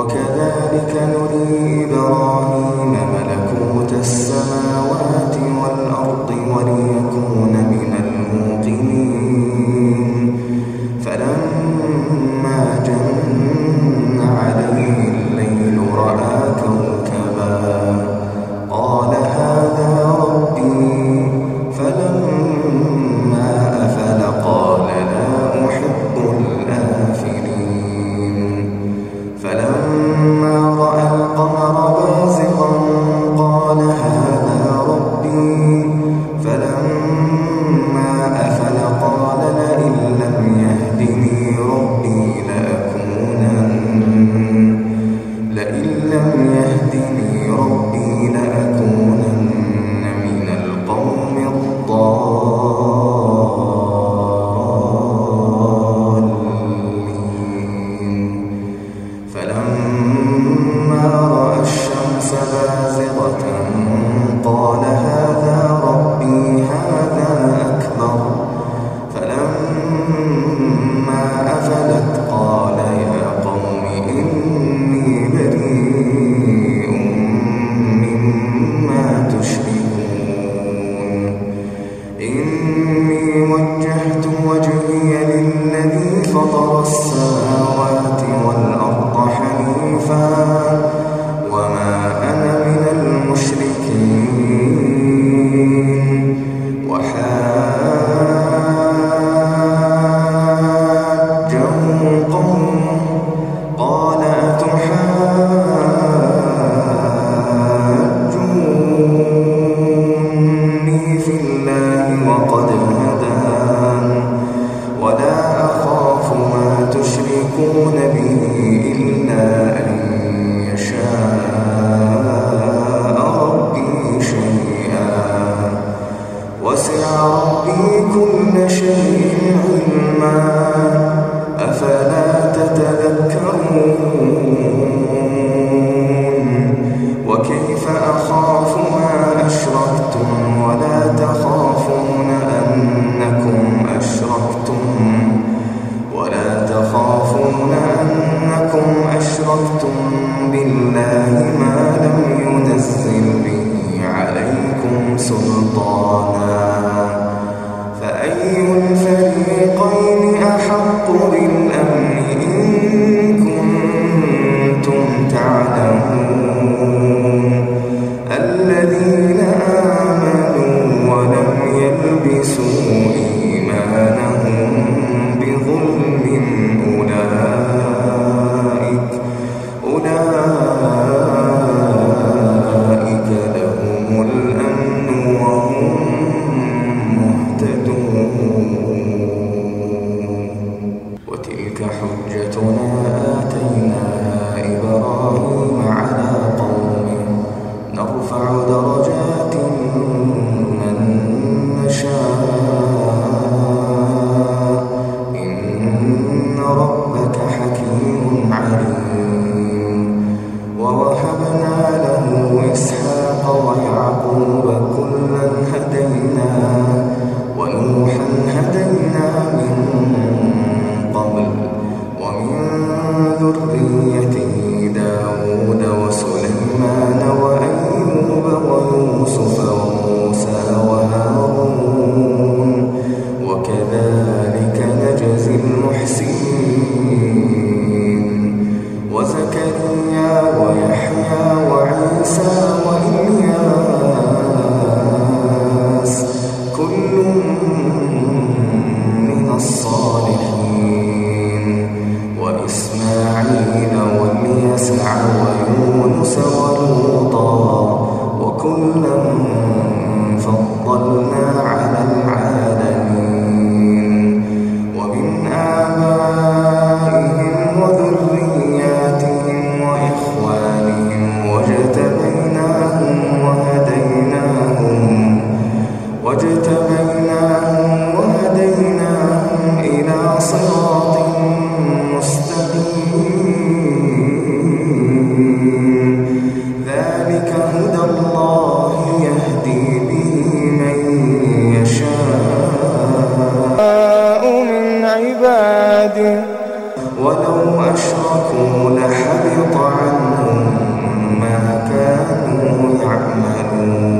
Walking. me. وحال يوسف عباده. ولو أشركوا لحبط عنهم ما كانوا يعملون.